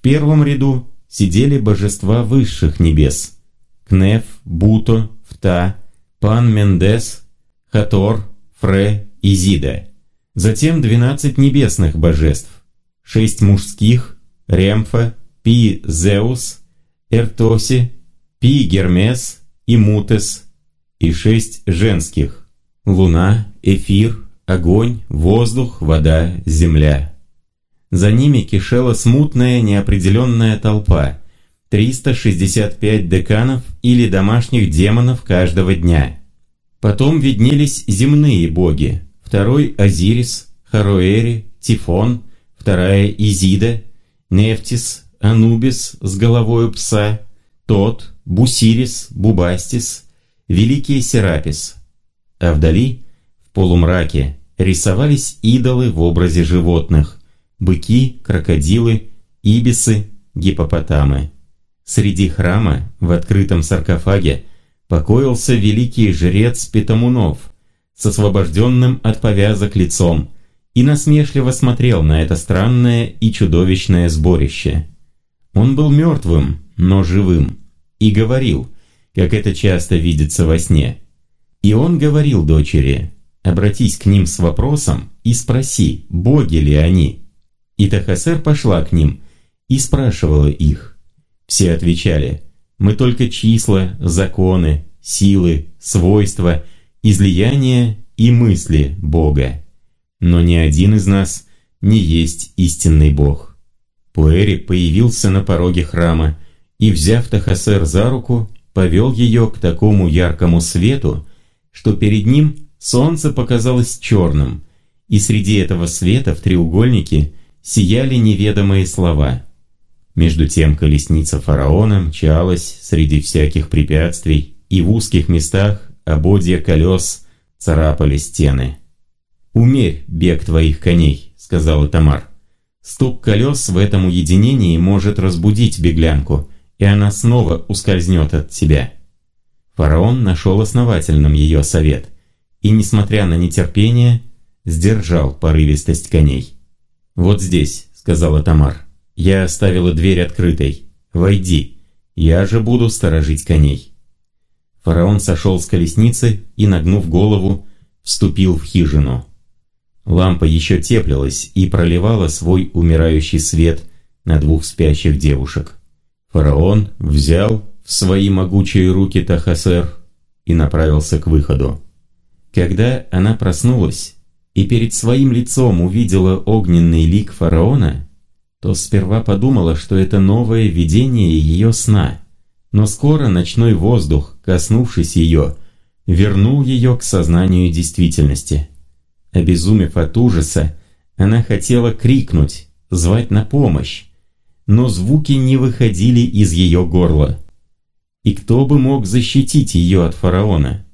В первом ряду сидели божества высших небес. Кнеф, Буто, Фта, Пан Мендес, Хатор, Фре и Зида. Затем 12 небесных божеств, 6 мужских, Ремфа, Пи Зеус, Эртоси, Пи Гермес и Мутес, и 6 женских, Луна, Эфир, Огонь, Воздух, Вода, Земля. За ними кишела смутная неопределенная толпа, 365 деканов или домашних демонов каждого дня. Потом виднелись земные боги, второй Азирис, Харуэри, Тифон, вторая Изида, Нефтис, Анубис с головой пса, Тот, Бусирис, Бубастис, Великий Серапис. А вдали, в полумраке, рисовались идолы в образе животных, быки, крокодилы, ибисы, гипопотамы. Среди храма, в открытом саркофаге, покоился великий жрец Питамунов с освобожденным от повязок лицом и насмешливо смотрел на это странное и чудовищное сборище. Он был мертвым, но живым, и говорил, как это часто видится во сне. И он говорил дочери, обратись к ним с вопросом и спроси, боги ли они. И Тахасер пошла к ним и спрашивала их. Все отвечали – мы только числа, законы, силы, свойства, излияния и мысли Бога. Но ни один из нас не есть истинный Бог. Пуэри появился на пороге храма и, взяв Тахасер за руку, повел ее к такому яркому свету, что перед ним солнце показалось черным, и среди этого света в треугольнике сияли неведомые слова – между тем колесница фараона мчалась среди всяких препятствий, и в узких местах ободья колес царапали стены. «Умерь бег твоих коней», — сказала Тамар. «Стук колес в этом уединении может разбудить беглянку, и она снова ускользнет от тебя». Фараон нашел основательным ее совет, и, несмотря на нетерпение, сдержал порывистость коней. «Вот здесь», — сказала Тамар, — я оставила дверь открытой. Войди, я же буду сторожить коней. Фараон сошел с колесницы и, нагнув голову, вступил в хижину. Лампа еще теплилась и проливала свой умирающий свет на двух спящих девушек. Фараон взял в свои могучие руки Тахасер и направился к выходу. Когда она проснулась и перед своим лицом увидела огненный лик фараона, то сперва подумала, что это новое видение ее сна. Но скоро ночной воздух, коснувшись ее, вернул ее к сознанию действительности. Обезумев от ужаса, она хотела крикнуть, звать на помощь, но звуки не выходили из ее горла. И кто бы мог защитить ее от фараона?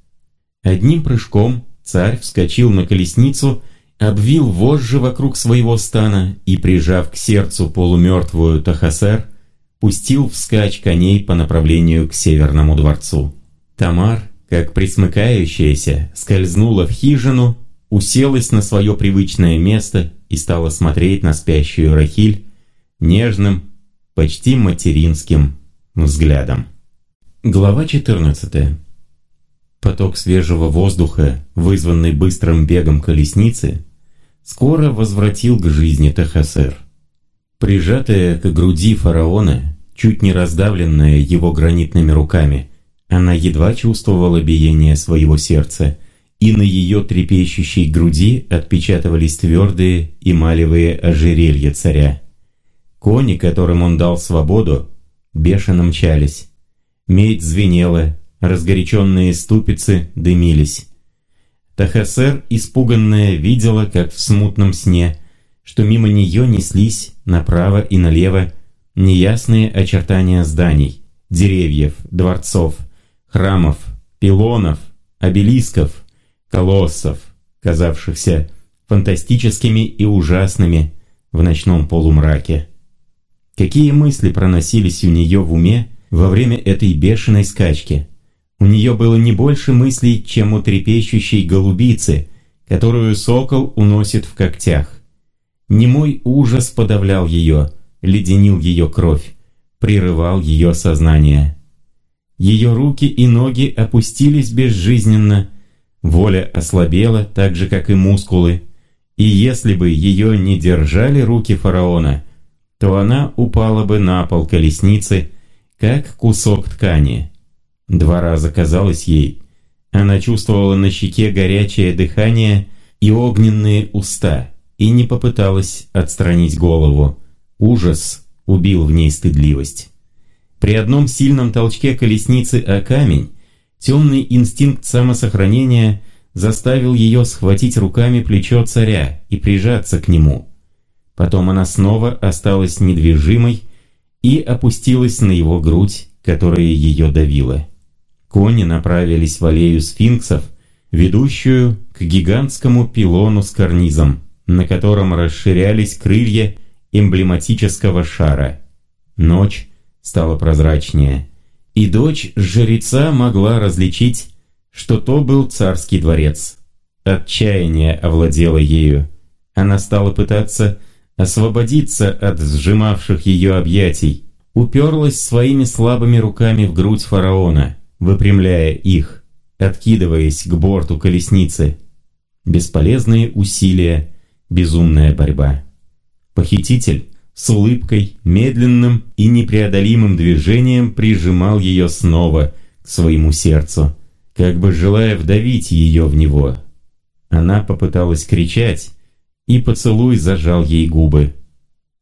Одним прыжком царь вскочил на колесницу обвил вожжи вокруг своего стана и, прижав к сердцу полумертвую Тахасер, пустил вскачь коней по направлению к Северному дворцу. Тамар, как присмыкающаяся, скользнула в хижину, уселась на свое привычное место и стала смотреть на спящую Рахиль нежным, почти материнским взглядом. Глава 14 Поток свежего воздуха, вызванный быстрым бегом колесницы, скоро возвратил к жизни Тахасер. Прижатая к груди фараона, чуть не раздавленная его гранитными руками, она едва чувствовала биение своего сердца, и на ее трепещущей груди отпечатывались твердые эмалевые ожерелья царя. Кони, которым он дал свободу, бешено мчались. Медь звенела, разгоряченные ступицы дымились. Тахасер, испуганная, видела, как в смутном сне, что мимо нее неслись направо и налево неясные очертания зданий, деревьев, дворцов, храмов, пилонов, обелисков, колоссов, казавшихся фантастическими и ужасными в ночном полумраке. Какие мысли проносились у нее в уме во время этой бешеной скачки – у нее было не больше мыслей, чем у трепещущей голубицы, которую сокол уносит в когтях. Немой ужас подавлял ее, леденил ее кровь, прерывал ее сознание. Ее руки и ноги опустились безжизненно, воля ослабела так же, как и мускулы, и если бы ее не держали руки фараона, то она упала бы на пол колесницы, как кусок ткани. Два раза казалось ей, она чувствовала на щеке горячее дыхание и огненные уста, и не попыталась отстранить голову. Ужас убил в ней стыдливость. При одном сильном толчке колесницы о камень темный инстинкт самосохранения заставил ее схватить руками плечо царя и прижаться к нему. Потом она снова осталась недвижимой и опустилась на его грудь, которая ее давила. Кони направились в аллею сфинксов, ведущую к гигантскому пилону с карнизом, на котором расширялись крылья эмблематического шара. Ночь стала прозрачнее, и дочь жреца могла различить, что то был царский дворец. Отчаяние овладело ею. Она стала пытаться освободиться от сжимавших ее объятий, уперлась своими слабыми руками в грудь фараона, выпрямляя их, откидываясь к борту колесницы. Бесполезные усилия, безумная борьба. Похититель с улыбкой, медленным и непреодолимым движением прижимал ее снова к своему сердцу, как бы желая вдавить ее в него. Она попыталась кричать, и поцелуй зажал ей губы.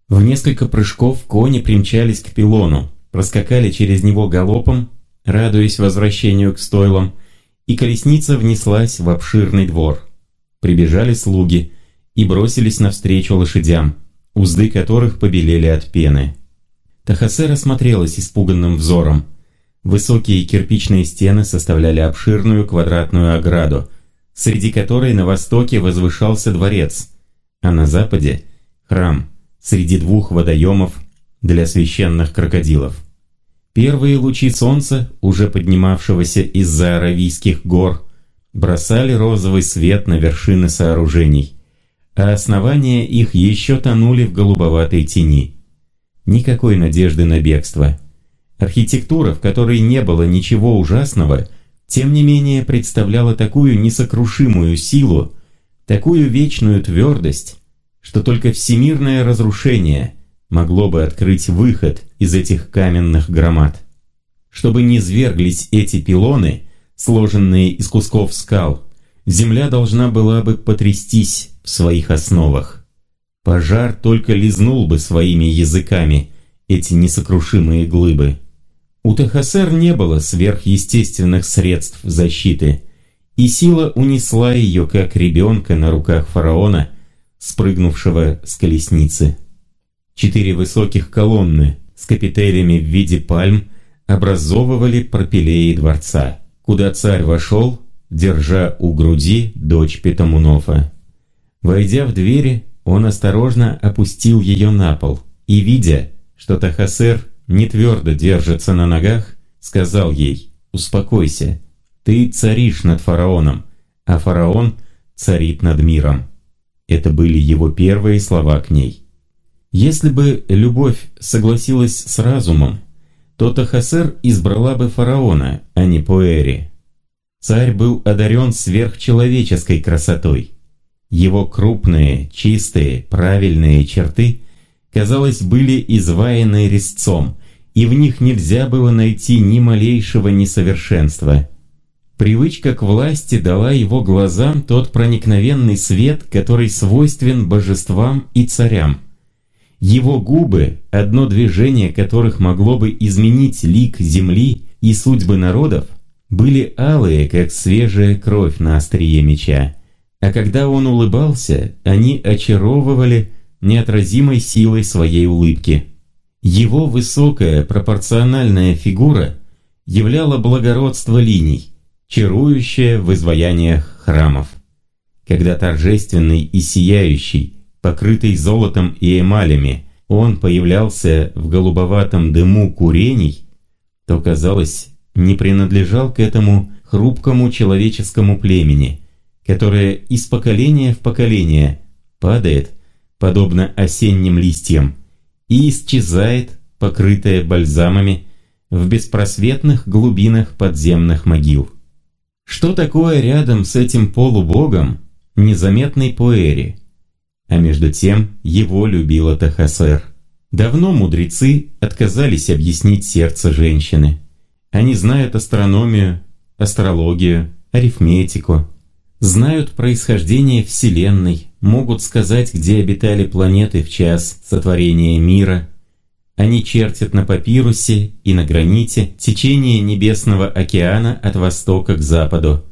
В несколько прыжков кони примчались к пилону, проскакали через него галопом, радуясь возвращению к стойлам, и колесница внеслась в обширный двор. Прибежали слуги и бросились навстречу лошадям, узды которых побелели от пены. Тахасе рассмотрелась испуганным взором. Высокие кирпичные стены составляли обширную квадратную ограду, среди которой на востоке возвышался дворец, а на западе – храм среди двух водоемов для священных крокодилов. Первые лучи солнца, уже поднимавшегося из-за Аравийских гор, бросали розовый свет на вершины сооружений, а основания их еще тонули в голубоватой тени. Никакой надежды на бегство. Архитектура, в которой не было ничего ужасного, тем не менее представляла такую несокрушимую силу, такую вечную твердость, что только всемирное разрушение – могло бы открыть выход из этих каменных громад. Чтобы не зверглись эти пилоны, сложенные из кусков скал, земля должна была бы потрястись в своих основах. Пожар только лизнул бы своими языками эти несокрушимые глыбы. У ТХСР не было сверхъестественных средств защиты, и сила унесла ее, как ребенка на руках фараона, спрыгнувшего с колесницы. Четыре высоких колонны с капителями в виде пальм образовывали пропилеи дворца, куда царь вошел, держа у груди дочь Петамунофа. Войдя в двери, он осторожно опустил ее на пол и, видя, что Тахасер не твердо держится на ногах, сказал ей «Успокойся, ты царишь над фараоном, а фараон царит над миром». Это были его первые слова к ней. Если бы любовь согласилась с разумом, то Тахасер избрала бы фараона, а не Поэри. Царь был одарен сверхчеловеческой красотой. Его крупные, чистые, правильные черты, казалось, были изваяны резцом, и в них нельзя было найти ни малейшего несовершенства. Привычка к власти дала его глазам тот проникновенный свет, который свойствен божествам и царям. Его губы, одно движение которых могло бы изменить лик земли и судьбы народов, были алые, как свежая кровь на острие меча. А когда он улыбался, они очаровывали неотразимой силой своей улыбки. Его высокая пропорциональная фигура являла благородство линий, чарующее в изваяниях храмов. Когда торжественный и сияющий покрытый золотом и эмалями, он появлялся в голубоватом дыму курений, то, казалось, не принадлежал к этому хрупкому человеческому племени, которое из поколения в поколение падает, подобно осенним листьям, и исчезает, покрытая бальзамами, в беспросветных глубинах подземных могил. Что такое рядом с этим полубогом незаметный Пуэри? А между тем его любила Тахасер. Давно мудрецы отказались объяснить сердце женщины. Они знают астрономию, астрологию, арифметику, знают происхождение Вселенной, могут сказать, где обитали планеты в час сотворения мира. Они чертят на папирусе и на граните течение небесного океана от востока к западу.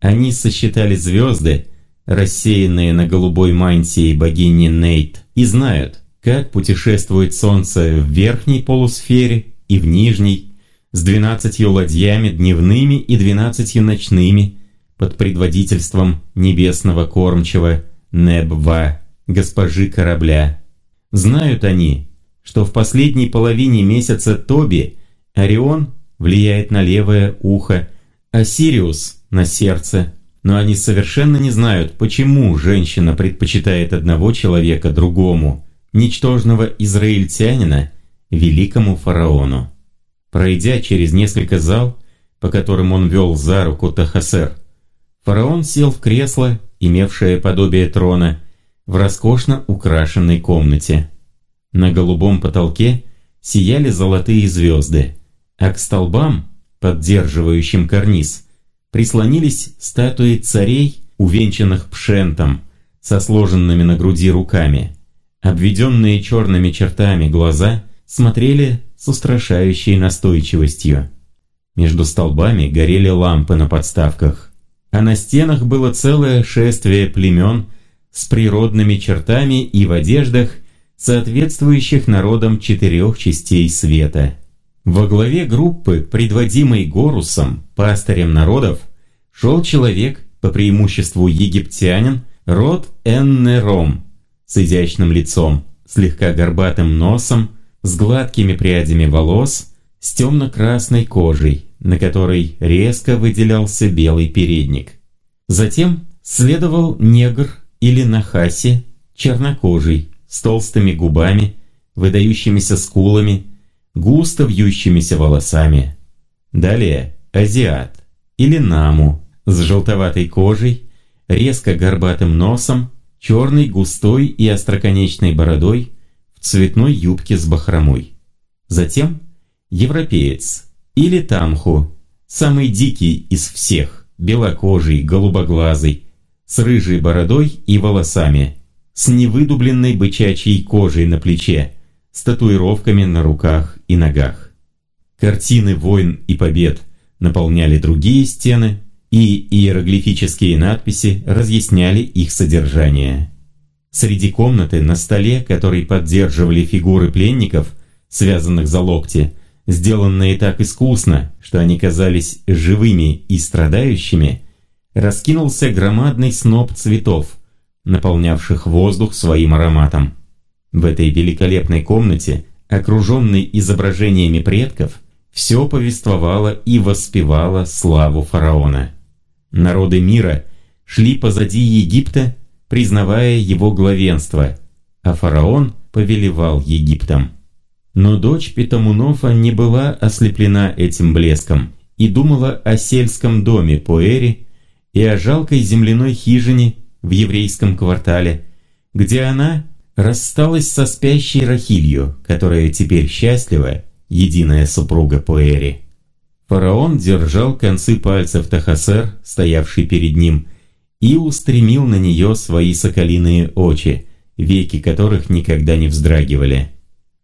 Они сосчитали звезды, рассеянные на голубой мантии богини Нейт, и знают, как путешествует Солнце в верхней полусфере и в нижней, с двенадцатью ладьями дневными и двенадцатью ночными, под предводительством небесного кормчего Небва, госпожи корабля. Знают они, что в последней половине месяца Тоби Орион влияет на левое ухо, а Сириус – на сердце. Но они совершенно не знают, почему женщина предпочитает одного человека другому, ничтожного израильтянина, великому фараону. Пройдя через несколько зал, по которым он вел за руку Тахасер, фараон сел в кресло, имевшее подобие трона, в роскошно украшенной комнате. На голубом потолке сияли золотые звезды, а к столбам, поддерживающим карниз, прислонились статуи царей, увенчанных пшентом, со сложенными на груди руками. Обведенные черными чертами глаза смотрели с устрашающей настойчивостью. Между столбами горели лампы на подставках, а на стенах было целое шествие племен с природными чертами и в одеждах, соответствующих народам четырех частей света. Во главе группы, предводимой Горусом, пастырем народов, шел человек, по преимуществу египтянин, род Эннером, с изящным лицом, слегка горбатым носом, с гладкими прядями волос, с темно-красной кожей, на которой резко выделялся белый передник. Затем следовал негр или нахаси, чернокожий, с толстыми губами, выдающимися скулами, густо вьющимися волосами. Далее азиат или наму с желтоватой кожей, резко горбатым носом, черной густой и остроконечной бородой, цветной юбке с бахромой. Затем европеец или тамху, самый дикий из всех, белокожий, голубоглазый, с рыжей бородой и волосами, с невыдубленной бычачьей кожей на плече, с татуировками на руках и ногах. Картины войн и побед наполняли другие стены, и иероглифические надписи разъясняли их содержание. Среди комнаты на столе, который поддерживали фигуры пленников, связанных за локти, сделанные так искусно, что они казались живыми и страдающими, раскинулся громадный сноп цветов, наполнявших воздух своим ароматом. В этой великолепной комнате, окруженной изображениями предков, все повествовало и воспевало славу фараона. Народы мира шли позади Египта признавая его главенство, а фараон повелевал Египтом. Но дочь Питамунофа не была ослеплена этим блеском и думала о сельском доме Поэри и о жалкой земляной хижине в еврейском квартале, где она рассталась со спящей Рахилью, которая теперь счастлива, единая супруга Поэри. Фараон держал концы пальцев Тахасер, стоявший перед ним, и устремил на нее свои соколиные очи, веки которых никогда не вздрагивали.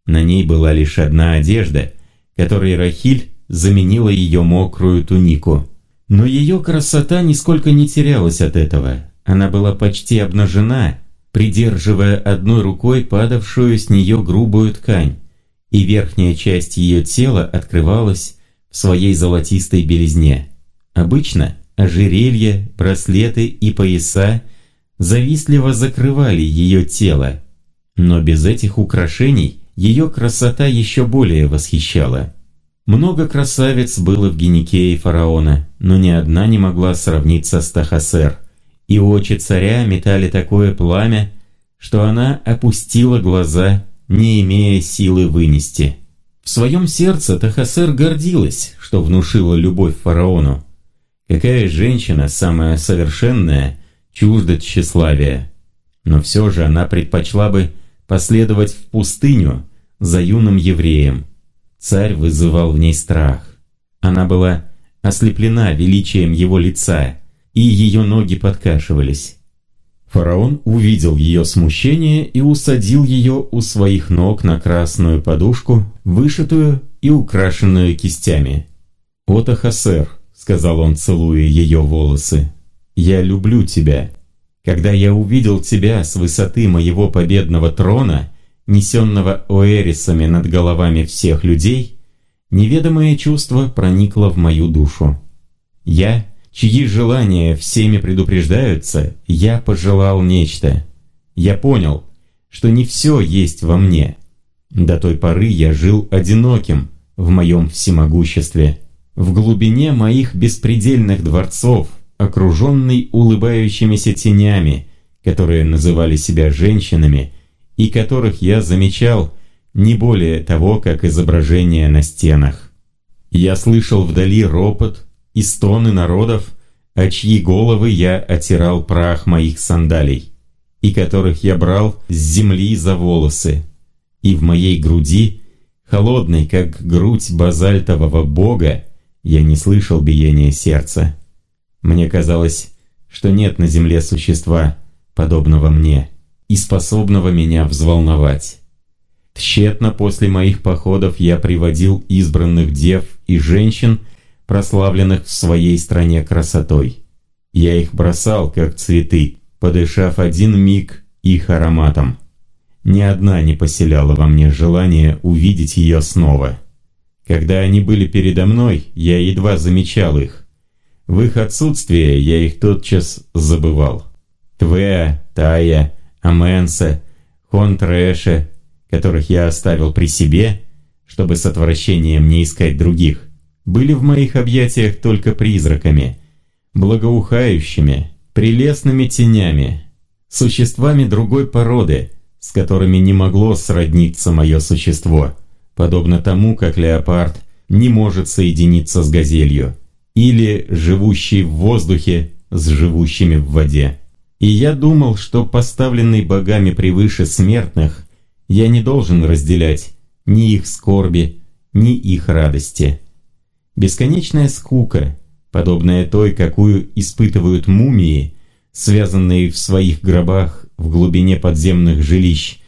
На ней была лишь одна одежда, которой Рахиль заменила ее мокрую тунику. Но ее красота нисколько не терялась от этого. Она была почти обнажена, придерживая одной рукой падавшую с нее грубую ткань, и верхняя часть ее тела открывалась в своей золотистой белизне. Обычно ожерелья, браслеты и пояса завистливо закрывали ее тело. Но без этих украшений ее красота еще более восхищала. Много красавиц было в Геникее фараона, но ни одна не могла сравниться с Тахасер, и очи царя метали такое пламя, что она опустила глаза не имея силы вынести. В своем сердце Тахасер гордилась, что внушила любовь фараону. Какая женщина самая совершенная, чужда тщеславия. Но все же она предпочла бы последовать в пустыню за юным евреем. Царь вызывал в ней страх. Она была ослеплена величием его лица, и ее ноги подкашивались. Фараон увидел ее смущение и усадил ее у своих ног на красную подушку, вышитую и украшенную кистями. «Ота Хасер», — сказал он, целуя ее волосы, — «я люблю тебя. Когда я увидел тебя с высоты моего победного трона, несенного оэрисами над головами всех людей, неведомое чувство проникло в мою душу. Я, чьи желания всеми предупреждаются, я пожелал нечто. Я понял, что не все есть во мне. До той поры я жил одиноким в моем всемогуществе, в глубине моих беспредельных дворцов, окруженный улыбающимися тенями, которые называли себя женщинами, и которых я замечал не более того, как изображения на стенах. Я слышал вдали ропот и стоны народов, о чьи головы я отирал прах моих сандалий, и которых я брал с земли за волосы, и в моей груди, холодной, как грудь базальтового бога, я не слышал биения сердца. Мне казалось, что нет на земле существа, подобного мне, и способного меня взволновать. Тщетно после моих походов я приводил избранных дев и женщин, прославленных в своей стране красотой. Я их бросал, как цветы, подышав один миг их ароматом. Ни одна не поселяла во мне желание увидеть ее снова. Когда они были передо мной, я едва замечал их, в их отсутствие я их тотчас забывал. Твеа, Тая, Аменса, Хонтрэше, которых я оставил при себе, чтобы с отвращением не искать других, были в моих объятиях только призраками, благоухающими, прелестными тенями, существами другой породы, с которыми не могло сродниться мое существо, подобно тому, как леопард не может соединиться с газелью или живущий в воздухе с живущими в воде. И я думал, что поставленный богами превыше смертных, я не должен разделять ни их скорби, ни их радости. Бесконечная скука, подобная той, какую испытывают мумии, связанные в своих гробах в глубине подземных жилищ,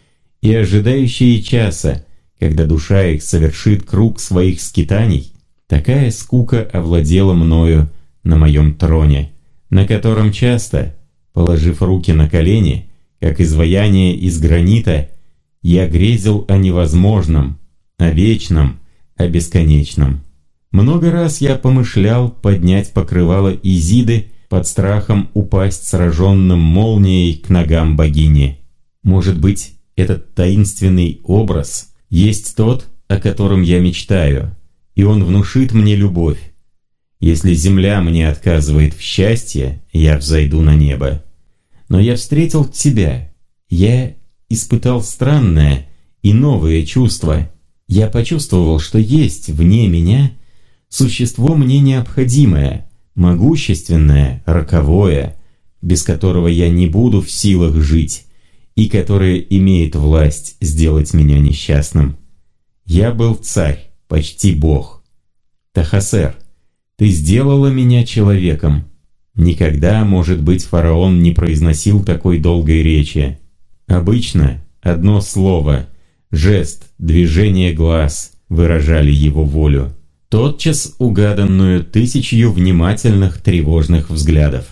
и ожидающие часа, когда душа их совершит круг своих скитаний, Такая скука овладела мною на моем троне, на котором часто, положив руки на колени, как изваяние из гранита, я грезил о невозможном, о вечном, о бесконечном. Много раз я помышлял поднять покрывало Изиды под страхом упасть сраженным молнией к ногам богини. Может быть, этот таинственный образ есть тот, о котором я мечтаю, и он внушит мне любовь. Если земля мне отказывает в счастье, я взойду на небо. Но я встретил тебя. Я испытал странное и новое чувство. Я почувствовал, что есть вне меня существо мне необходимое, могущественное, роковое, без которого я не буду в силах жить, и которое имеет власть сделать меня несчастным. Я был царь, почти бог. Тахасер, ты сделала меня человеком. Никогда, может быть, фараон не произносил такой долгой речи. Обычно одно слово, жест, движение глаз выражали его волю, тотчас угаданную тысячью внимательных тревожных взглядов.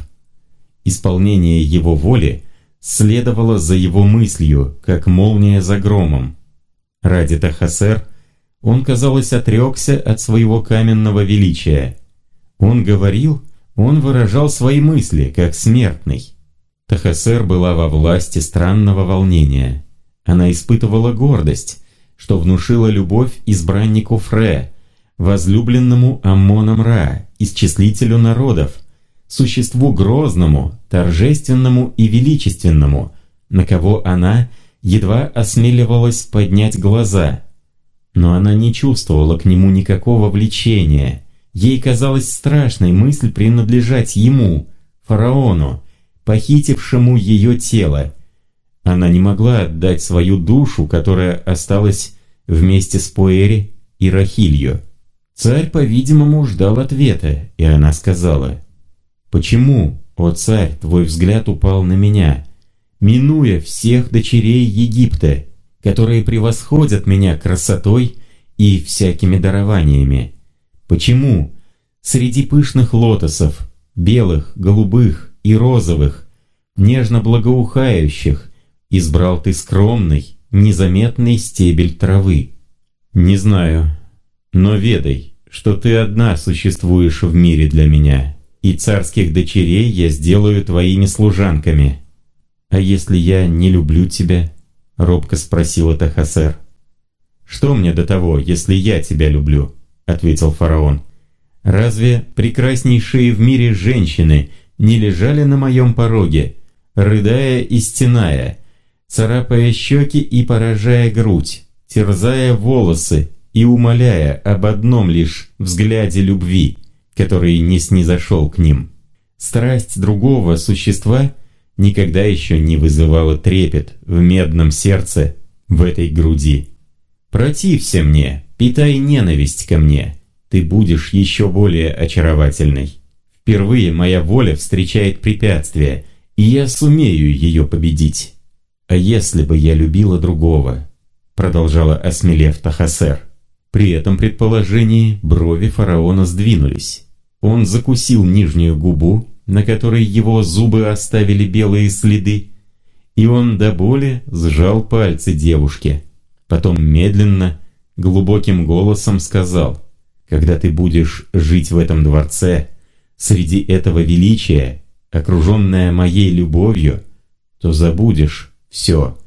Исполнение его воли следовало за его мыслью, как молния за громом. Ради Тахасер – он, казалось, отрекся от своего каменного величия. Он говорил, он выражал свои мысли, как смертный. Тахасер была во власти странного волнения. Она испытывала гордость, что внушила любовь избраннику Фре, возлюбленному Амоном Ра, исчислителю народов, существу грозному, торжественному и величественному, на кого она едва осмеливалась поднять глаза. Но она не чувствовала к нему никакого влечения. Ей казалась страшной мысль принадлежать ему, фараону, похитившему ее тело. Она не могла отдать свою душу, которая осталась вместе с Пуэри и Рахилью. Царь, по-видимому, ждал ответа, и она сказала, «Почему, о царь, твой взгляд упал на меня, минуя всех дочерей Египта, которые превосходят меня красотой и всякими дарованиями? Почему среди пышных лотосов, белых, голубых и розовых, нежно благоухающих, избрал ты скромный, незаметный стебель травы? Не знаю, но ведай, что ты одна существуешь в мире для меня, и царских дочерей я сделаю твоими служанками. А если я не люблю тебя?» — робко спросила Тахасер. «Что мне до того, если я тебя люблю?» — ответил фараон. «Разве прекраснейшие в мире женщины не лежали на моем пороге, рыдая и стеная, царапая щеки и поражая грудь, терзая волосы и умоляя об одном лишь взгляде любви, который не снизошел к ним. Страсть другого существа никогда еще не вызывала трепет в медном сердце в этой груди. Протився мне, питай ненависть ко мне, ты будешь еще более очаровательной. Впервые моя воля встречает препятствие, и я сумею ее победить. А если бы я любила другого, продолжала осмелев Тахасер, при этом предположении брови фараона сдвинулись. Он закусил нижнюю губу, на которой его зубы оставили белые следы, и он до боли сжал пальцы девушки. Потом медленно, глубоким голосом сказал, «Когда ты будешь жить в этом дворце, среди этого величия, окруженная моей любовью, то забудешь все,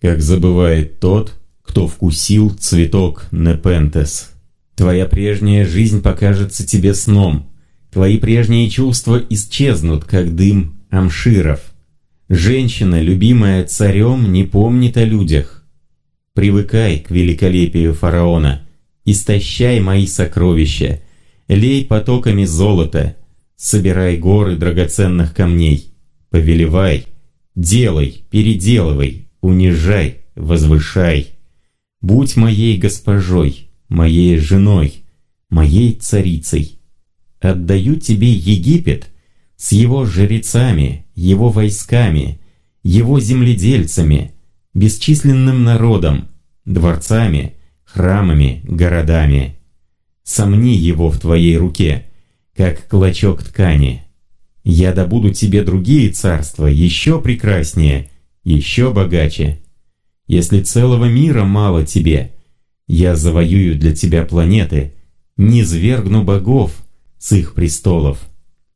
как забывает тот, кто вкусил цветок Непентес. Твоя прежняя жизнь покажется тебе сном. Твои прежние чувства исчезнут, как дым амширов. Женщина, любимая царем, не помнит о людях. Привыкай к великолепию фараона, истощай мои сокровища, лей потоками золота, собирай горы драгоценных камней, повелевай, делай, переделывай, унижай, возвышай. Будь моей госпожой, моей женой, моей царицей. Отдаю тебе Египет с его жрецами, его войсками, его земледельцами, бесчисленным народом, дворцами, храмами, городами. Сомни его в твоей руке, как клочок ткани. Я добуду тебе другие царства, еще прекраснее, еще богаче. Если целого мира мало тебе, я завоюю для тебя планеты, низвергну богов с их престолов.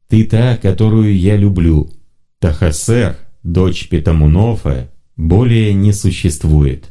Ты та, которую я люблю. Тахасер, дочь Петамунофа, более не существует.